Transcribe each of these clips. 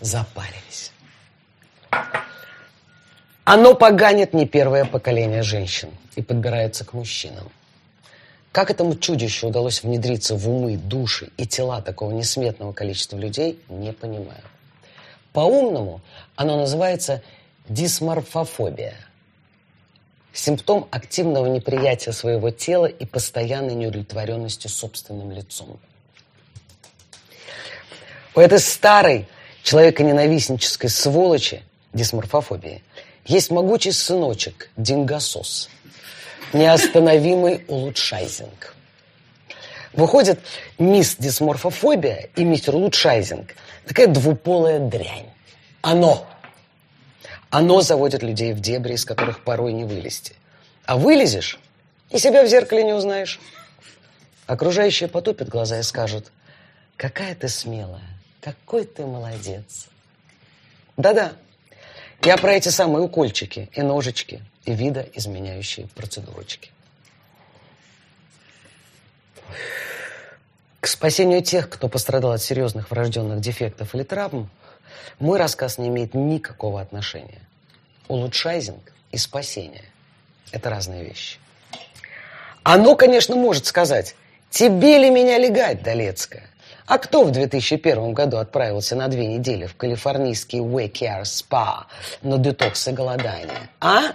запарились. Оно поганит не первое поколение женщин и подбирается к мужчинам. Как этому чудищу удалось внедриться в умы, души и тела такого несметного количества людей, не понимаю. По-умному оно называется дисморфофобия. Симптом активного неприятия своего тела и постоянной неудовлетворенности собственным лицом. У этой старой человеконенавистнической сволочи дисморфофобии есть могучий сыночек, дингосос – неостановимый улучшайзинг. Выходит, мисс дисморфофобия и мистер улучшайзинг такая двуполая дрянь. Оно. Оно заводит людей в дебри, из которых порой не вылезти. А вылезешь, и себя в зеркале не узнаешь. Окружающие потупят глаза и скажут, какая ты смелая, какой ты молодец. Да-да, я про эти самые укольчики и ножички, и видоизменяющие процедурочки. К спасению тех, кто пострадал от серьезных врожденных дефектов или травм, мой рассказ не имеет никакого отношения. Улучшайзинг и спасение – это разные вещи. Оно, конечно, может сказать, тебе ли меня легать, Долецкая? А кто в 2001 году отправился на две недели в калифорнийский Wake Spa на детокс и голодание? А?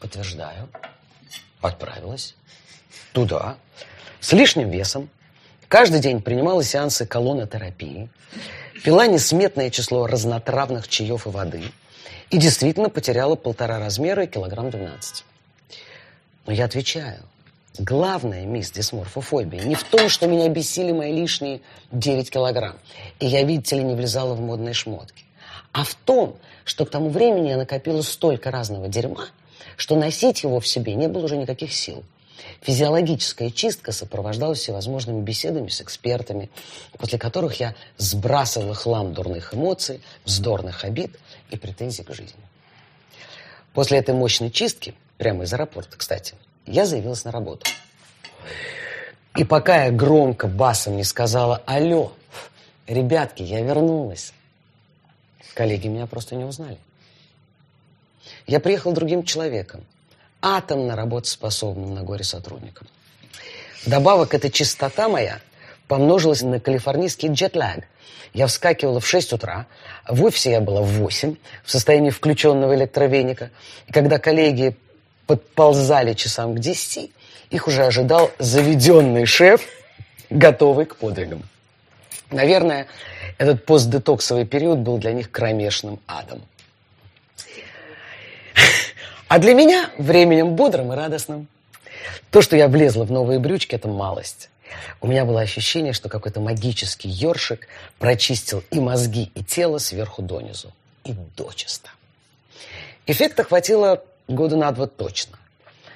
Подтверждаю. Отправилась. Туда. С лишним весом. Каждый день принимала сеансы колонотерапии. Пила несметное число разнотравных чаев и воды. И действительно потеряла полтора размера и килограмм 12. Но я отвечаю. Главное, мисс дисморфофобия, не в том, что меня бесили мои лишние 9 килограмм, и я, видите ли, не влезала в модные шмотки, а в том, что к тому времени я накопила столько разного дерьма, что носить его в себе не было уже никаких сил. Физиологическая чистка сопровождалась всевозможными беседами с экспертами, после которых я сбрасывала хлам дурных эмоций, вздорных обид и претензий к жизни. После этой мощной чистки, прямо из аэропорта, кстати, я заявилась на работу. И пока я громко басом не сказала «Алло, ребятки, я вернулась», коллеги меня просто не узнали. Я приехал другим человеком, атомно работоспособным на горе сотрудником. Добавок эта чистота моя помножилась на калифорнийский джетлаг. Я вскакивала в 6 утра, в офисе я была в 8, в состоянии включенного электровеника. И когда коллеги подползали часам к десяти, их уже ожидал заведенный шеф, готовый к подвигам. Наверное, этот постдетоксовый период был для них кромешным адом. А для меня временем бодрым и радостным. То, что я влезла в новые брючки, это малость. У меня было ощущение, что какой-то магический ёршик прочистил и мозги, и тело сверху донизу. И дочисто. Эффекта хватило года на два точно.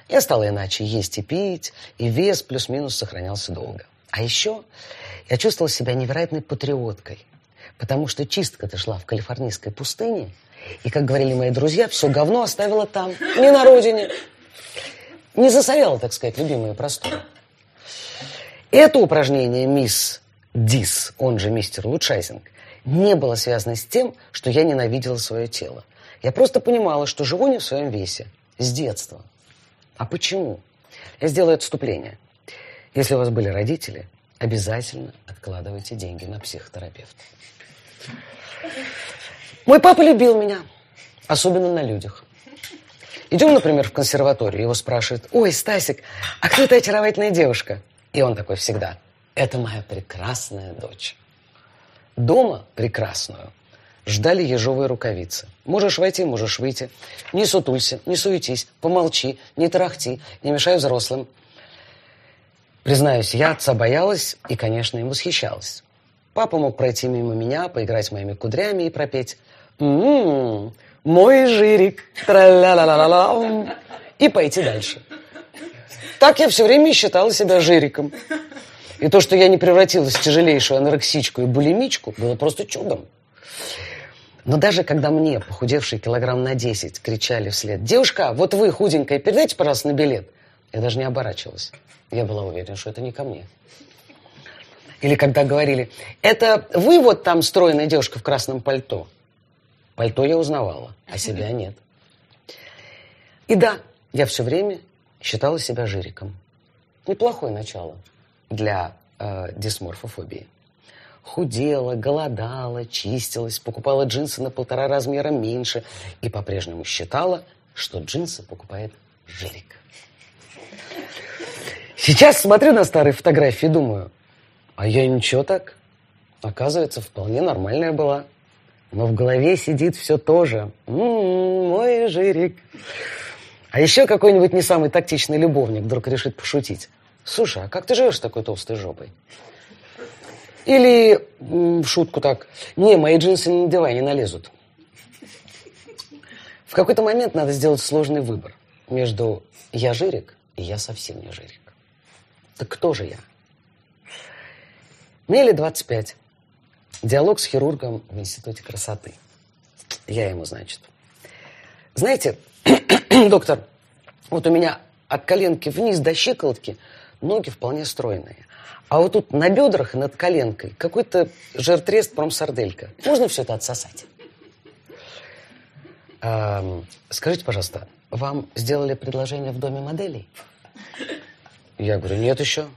Я стала иначе есть и пить, и вес плюс-минус сохранялся долго. А еще я чувствовала себя невероятной патриоткой, потому что чистка-то шла в калифорнийской пустыне, и, как говорили мои друзья, все говно оставила там, не на родине. Не засоряла, так сказать, любимые просторы. Это упражнение мисс Дис, он же мистер Лучшайзинг, не было связано с тем, что я ненавидела свое тело. Я просто понимала, что живу не в своем весе. С детства. А почему? Я сделаю отступление. Если у вас были родители, обязательно откладывайте деньги на психотерапевта. Мой папа любил меня, особенно на людях. Идем, например, в консерваторию, его спрашивают, ой, Стасик, а кто эта очаровательная девушка? И он такой всегда, это моя прекрасная дочь. Дома прекрасную ждали ежовые рукавицы. Можешь войти, можешь выйти. Не сутулься, не суетись, помолчи, не тарахти, не мешай взрослым. Признаюсь, я отца боялась и, конечно, им восхищалась. Папа мог пройти мимо меня, поиграть моими кудрями и пропеть «М-м-м, мой жирик, тра-ля-ля-ля-ля-ля» и пойти дальше. Так я все время считала себя жириком. И то, что я не превратилась в тяжелейшую анорексичку и булимичку, было просто чудом. Но даже когда мне, похудевший килограмм на 10, кричали вслед, «Девушка, вот вы, худенькая, передайте, пожалуйста, на билет», я даже не оборачивалась. Я была уверена, что это не ко мне. Или когда говорили, это вы вот там стройная девушка в красном пальто. Пальто я узнавала, а себя нет. И да, я все время считала себя жириком. Неплохое начало для э, дисморфофобии. Худела, голодала, чистилась, покупала джинсы на полтора размера меньше и по-прежнему считала, что джинсы покупает жирик. Сейчас смотрю на старые фотографии и думаю, а я ничего так. Оказывается, вполне нормальная была. Но в голове сидит все то же. М-м, мой жирик. А еще какой-нибудь не самый тактичный любовник вдруг решит пошутить. Слушай, а как ты живешь с такой толстой жопой? Или в шутку так. Не, мои джинсы не надевай, не налезут. В какой-то момент надо сделать сложный выбор между я жирик и я совсем не жирик. Так кто же я? Мне лет 25. Диалог с хирургом в Институте красоты. Я ему, значит. Знаете, доктор, вот у меня от коленки вниз до щиколотки ноги вполне стройные. А вот тут на бедрах и над коленкой какой-то жертрест промсарделька. Можно все это отсосать? А, скажите, пожалуйста, вам сделали предложение в доме моделей? Я говорю, нет еще.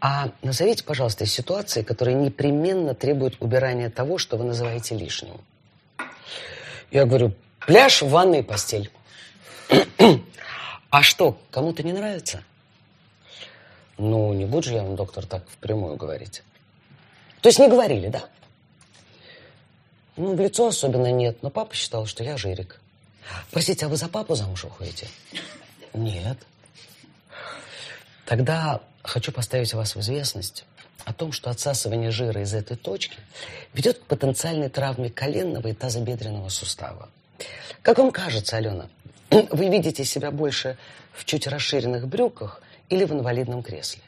А назовите, пожалуйста, ситуации, которые непременно требуют убирания того, что вы называете лишним. Я говорю, пляж, ванна и постель. а что, кому-то не нравится? Ну, не буду же я вам, доктор, так впрямую говорить. То есть не говорили, да? Ну, в лицо особенно нет, но папа считал, что я жирик. Простите, а вы за папу замуж уходите? Нет. Тогда хочу поставить вас в известность о том, что отсасывание жира из этой точки ведет к потенциальной травме коленного и тазобедренного сустава. Как вам кажется, Алена, вы видите себя больше в чуть расширенных брюках или в инвалидном кресле?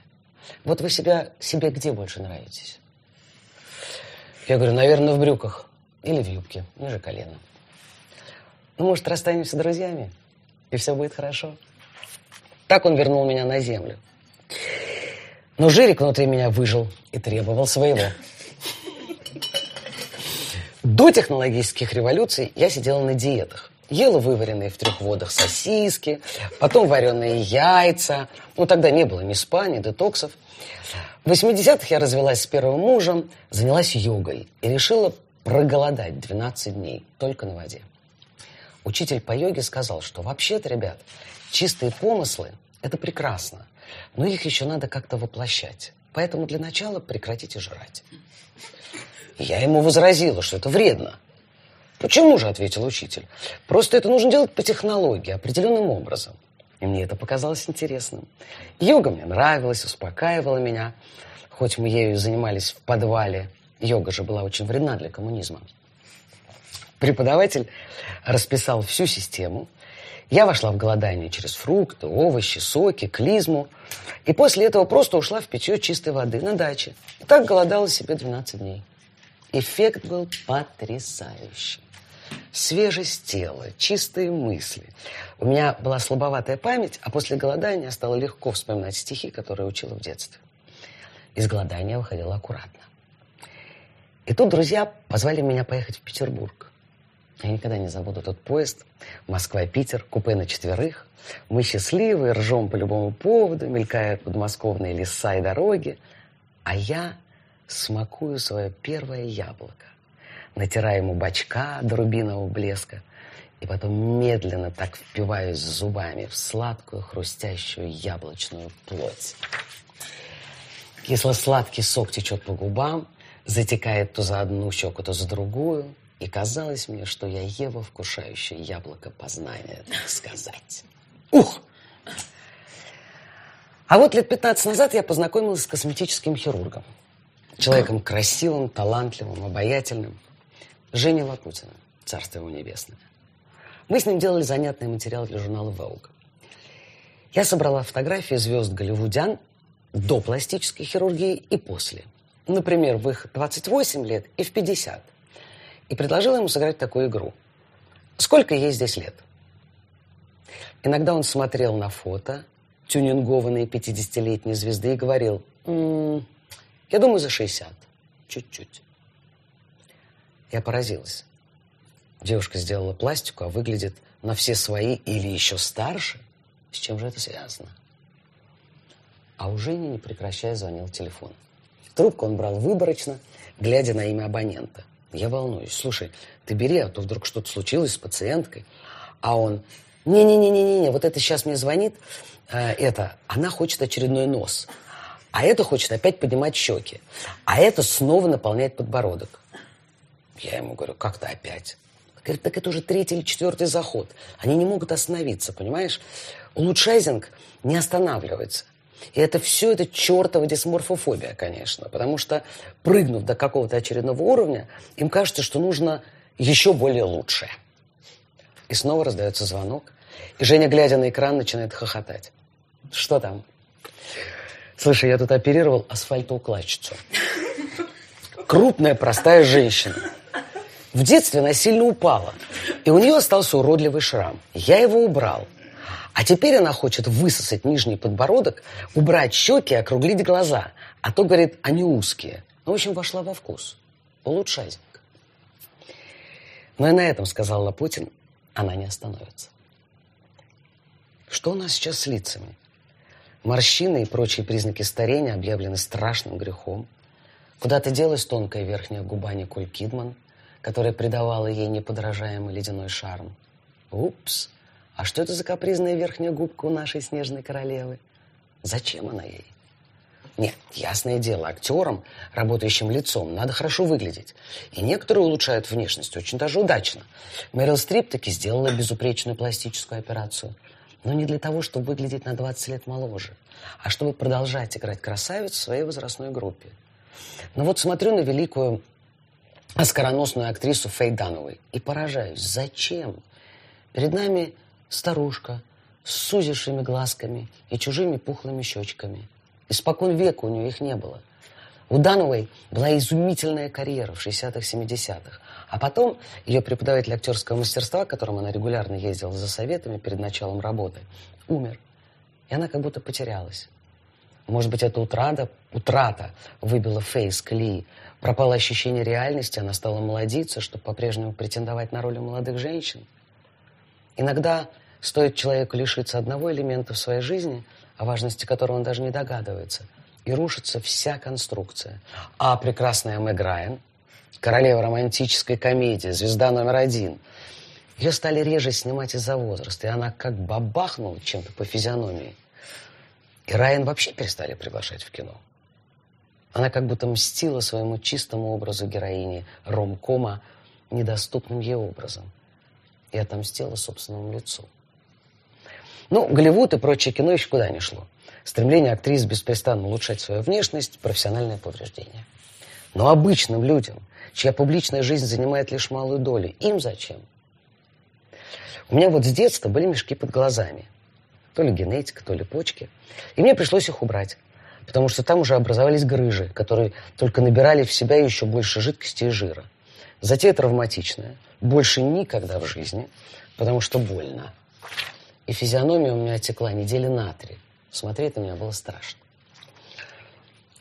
Вот вы себя, себе где больше нравитесь? Я говорю, наверное, в брюках или в юбке, ниже колена. Ну, может, расстанемся друзьями, и все будет хорошо. Так он вернул меня на землю. Но Жирик внутри меня выжил и требовал своего. До технологических революций я сидела на диетах. Ела вываренные в трех водах сосиски, потом вареные яйца. Ну, тогда не было ни спа, ни детоксов. В 80-х я развелась с первым мужем, занялась йогой и решила проголодать 12 дней только на воде. Учитель по йоге сказал, что вообще-то, ребят, чистые помыслы – это прекрасно но их еще надо как-то воплощать. Поэтому для начала прекратите жрать. Я ему возразила, что это вредно. Почему же, ответил учитель. Просто это нужно делать по технологии, определенным образом. И мне это показалось интересным. Йога мне нравилась, успокаивала меня. Хоть мы ею занимались в подвале, йога же была очень вредна для коммунизма. Преподаватель расписал всю систему – я вошла в голодание через фрукты, овощи, соки, клизму. И после этого просто ушла в питье чистой воды на даче. И так голодала себе 12 дней. Эффект был потрясающий. Свежесть тела, чистые мысли. У меня была слабоватая память, а после голодания стало легко вспоминать стихи, которые учила в детстве. Из голодания выходила аккуратно. И тут друзья позвали меня поехать в Петербург. Я никогда не забуду тот поезд. Москва-Питер, купе на четверых. Мы счастливы, ржем по любому поводу, мелькают подмосковные леса и дороги. А я смакую свое первое яблоко, натираю ему бачка до рубинового блеска, и потом медленно так впиваюсь зубами в сладкую хрустящую яблочную плоть. Кисло-сладкий сок течет по губам, затекает то за одну щеку, то за другую. И казалось мне, что я Ева, вкушающая яблоко познания, так сказать. Ух! А вот лет 15 назад я познакомилась с косметическим хирургом. Человеком красивым, талантливым, обаятельным. Женей Лапутиным, царство его небесное. Мы с ним делали занятный материал для журнала Vogue. Я собрала фотографии звезд голливудян до пластической хирургии и после. Например, в их 28 лет и в 50 и предложила ему сыграть такую игру. Сколько ей здесь лет? Иногда он смотрел на фото тюнингованные 50-летней звезды и говорил, «М -м, Я думаю, за 60. Чуть-чуть. Я поразилась. Девушка сделала пластику, а выглядит на все свои или еще старше. С чем же это связано? А у Жени, не прекращая, звонил телефон. Трубку он брал выборочно, глядя на имя абонента. Я волнуюсь. Слушай, ты бери, а то вдруг что-то случилось с пациенткой. А он, не-не-не-не-не, вот это сейчас мне звонит, э, это, она хочет очередной нос. А это хочет опять поднимать щеки. А это снова наполняет подбородок. Я ему говорю, как то опять? Говорит, так это уже третий или четвертый заход. Они не могут остановиться, понимаешь? Улучшайзинг не останавливается. И это все это чертова дисморфофобия, конечно. Потому что, прыгнув до какого-то очередного уровня, им кажется, что нужно еще более лучшее. И снова раздается звонок. И Женя, глядя на экран, начинает хохотать. Что там? Слушай, я тут оперировал асфальтоукладчицу. Крупная, простая женщина. В детстве она сильно упала, и у нее остался уродливый шрам. Я его убрал. А теперь она хочет высосать нижний подбородок, убрать щеки и округлить глаза. А то, говорит, они узкие. Ну, в общем, вошла во вкус. Улучшайзинг. Но и на этом, сказал Лапутин, она не остановится. Что у нас сейчас с лицами? Морщины и прочие признаки старения объявлены страшным грехом. Куда-то делась тонкая верхняя губа Николь Кидман, которая придавала ей неподражаемый ледяной шарм. Упс! А что это за капризная верхняя губка у нашей снежной королевы? Зачем она ей? Нет, ясное дело, актерам, работающим лицом, надо хорошо выглядеть. И некоторые улучшают внешность очень даже удачно. Мэрил Стрип таки сделала безупречную пластическую операцию – но не для того, чтобы выглядеть на 20 лет моложе, а чтобы продолжать играть красавицу в своей возрастной группе. Но вот смотрю на великую оскароносную актрису Фей Дановой и поражаюсь. Зачем? Перед нами старушка с сузившими глазками и чужими пухлыми щечками. Испокон века у нее их не было. У Дановой была изумительная карьера в 60-х, 70-х. А потом ее преподаватель актерского мастерства, к которому она регулярно ездила за советами перед началом работы, умер. И она как будто потерялась. Может быть, эта утрата, утрата выбила Фейс колеи. Пропало ощущение реальности, она стала молодиться, чтобы по-прежнему претендовать на роли молодых женщин. Иногда стоит человеку лишиться одного элемента в своей жизни, о важности которого он даже не догадывается – и рушится вся конструкция. А прекрасная Мэг Райан, королева романтической комедии, звезда номер один, ее стали реже снимать из-за возраста, и она как бабахнула чем-то по физиономии. И Райан вообще перестали приглашать в кино. Она как будто мстила своему чистому образу героини ромкома недоступным ей образом и отомстила собственному лицу. Ну, Голливуд и прочее кино еще куда не шло. Стремление актрис беспрестанно улучшать свою внешность, профессиональное повреждение. Но обычным людям, чья публичная жизнь занимает лишь малую долю, им зачем? У меня вот с детства были мешки под глазами. То ли генетика, то ли почки. И мне пришлось их убрать. Потому что там уже образовались грыжи, которые только набирали в себя еще больше жидкости и жира. Затея травматичная. Больше никогда в жизни, потому что больно. И физиономия у меня отекла недели на три. Смотреть на меня было страшно.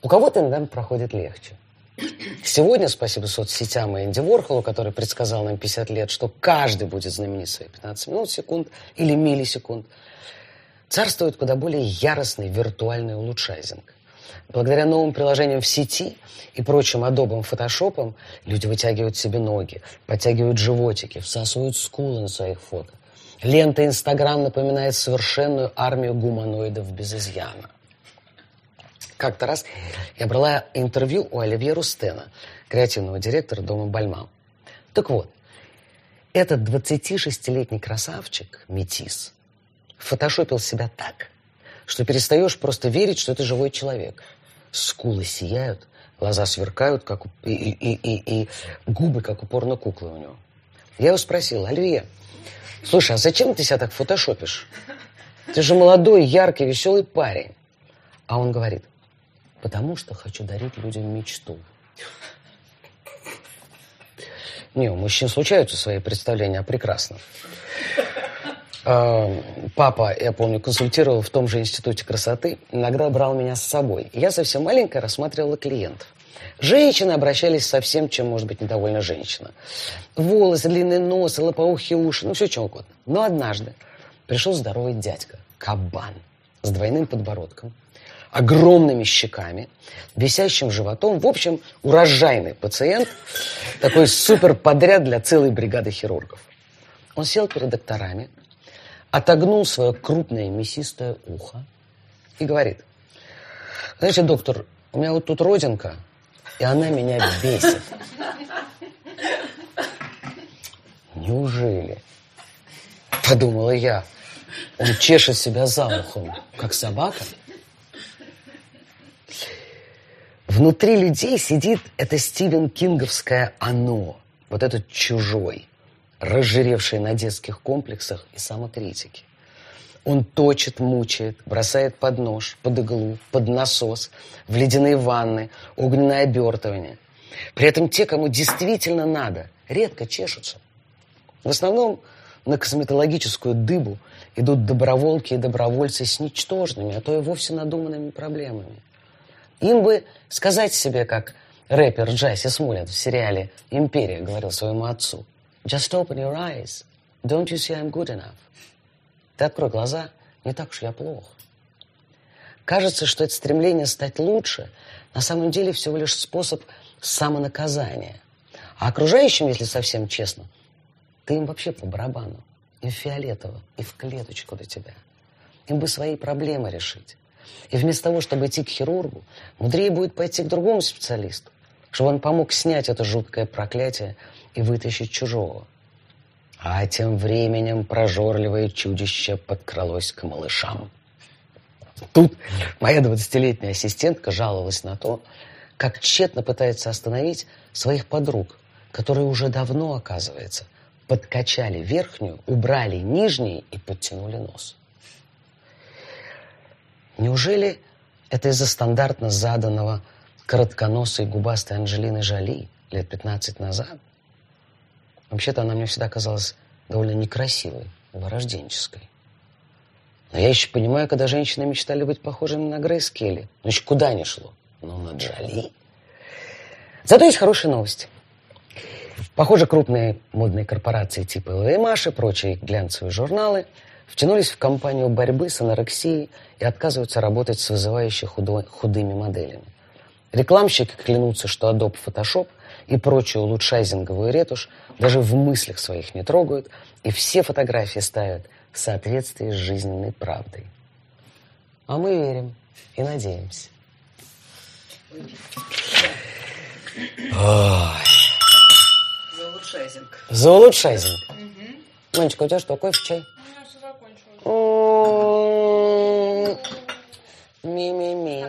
У кого-то иногда проходит легче. Сегодня, спасибо соцсетям и Энди Ворхолу, который предсказал нам 50 лет, что каждый будет знаменит свои 15 минут, секунд или миллисекунд, царствует куда более яростный виртуальный улучшайзинг. Благодаря новым приложениям в сети и прочим адобам фотошопам люди вытягивают себе ноги, подтягивают животики, всасывают скулы на своих фото. Лента Инстаграм напоминает совершенную армию гуманоидов без изъяна. Как-то раз я брала интервью у Оливье Рустена, креативного директора дома Бальмам. Так вот, этот 26-летний красавчик, метис, фотошопил себя так, что перестаешь просто верить, что это живой человек. Скулы сияют, глаза сверкают, как у, и, и, и, и губы, как у порно-куклы у него. Я его спросил, Оливье, Слушай, а зачем ты себя так фотошопишь? Ты же молодой, яркий, веселый парень. А он говорит, потому что хочу дарить людям мечту. Не, у мужчин случаются свои представления о прекрасном. Э, папа, я помню, консультировал в том же институте красоты, иногда брал меня с собой. Я совсем маленькая рассматривала клиентов. Женщины обращались со всем, чем может быть недовольна женщина. Волосы, длинный нос, лопоухие уши, ну все чем угодно. Но однажды пришел здоровый дядька, кабан, с двойным подбородком, огромными щеками, висящим животом. В общем, урожайный пациент, такой супер подряд для целой бригады хирургов. Он сел перед докторами, отогнул свое крупное мясистое ухо и говорит, знаете, доктор, у меня вот тут родинка, и она меня бесит. Неужели? Подумала я. Он чешет себя за ухом, как собака. Внутри людей сидит это Стивен Кинговское «оно», вот этот чужой, разжиревший на детских комплексах и самокритике. Он точит, мучает, бросает под нож, под иглу, под насос, в ледяные ванны, огненное обертывание. При этом те, кому действительно надо, редко чешутся. В основном на косметологическую дыбу идут доброволки и добровольцы с ничтожными, а то и вовсе надуманными проблемами. Им бы сказать себе, как рэпер Джасси Смулет в сериале «Империя» говорил своему отцу. «Just open your eyes. Don't you see I'm good enough?» Ты открой глаза, не так уж я плох. Кажется, что это стремление стать лучше на самом деле всего лишь способ самонаказания. А окружающим, если совсем честно, ты им вообще по барабану. Им фиолетово, и в клеточку до тебя. Им бы свои проблемы решить. И вместо того, чтобы идти к хирургу, мудрее будет пойти к другому специалисту, чтобы он помог снять это жуткое проклятие и вытащить чужого. А тем временем прожорливое чудище подкралось к малышам. Тут моя двадцатилетняя ассистентка жаловалась на то, как тщетно пытается остановить своих подруг, которые уже давно, оказывается, подкачали верхнюю, убрали нижний и подтянули нос. Неужели это из-за стандартно заданного коротконосой губастой Анджелины Жоли лет 15 назад? Вообще-то она мне всегда казалась довольно некрасивой, вырожденческой. Но я еще понимаю, когда женщины мечтали быть похожими на Грейс Келли. Значит, куда ни шло? Ну, на Джоли. Зато есть хорошие новости. Похоже, крупные модные корпорации типа ЛВМАШ и прочие глянцевые журналы втянулись в кампанию борьбы с анорексией и отказываются работать с вызывающими худыми моделями. Рекламщики клянутся, что Adobe Photoshop и прочую улучшайзинговую ретушь даже в мыслях своих не трогают, и все фотографии ставят в соответствии с жизненной правдой. А мы верим и надеемся. Ой. За улучшайзинг. За улучшайзинг. Угу. Манечка, у тебя что, кофе, чай? У меня все закончилось. Ми-ми-ми.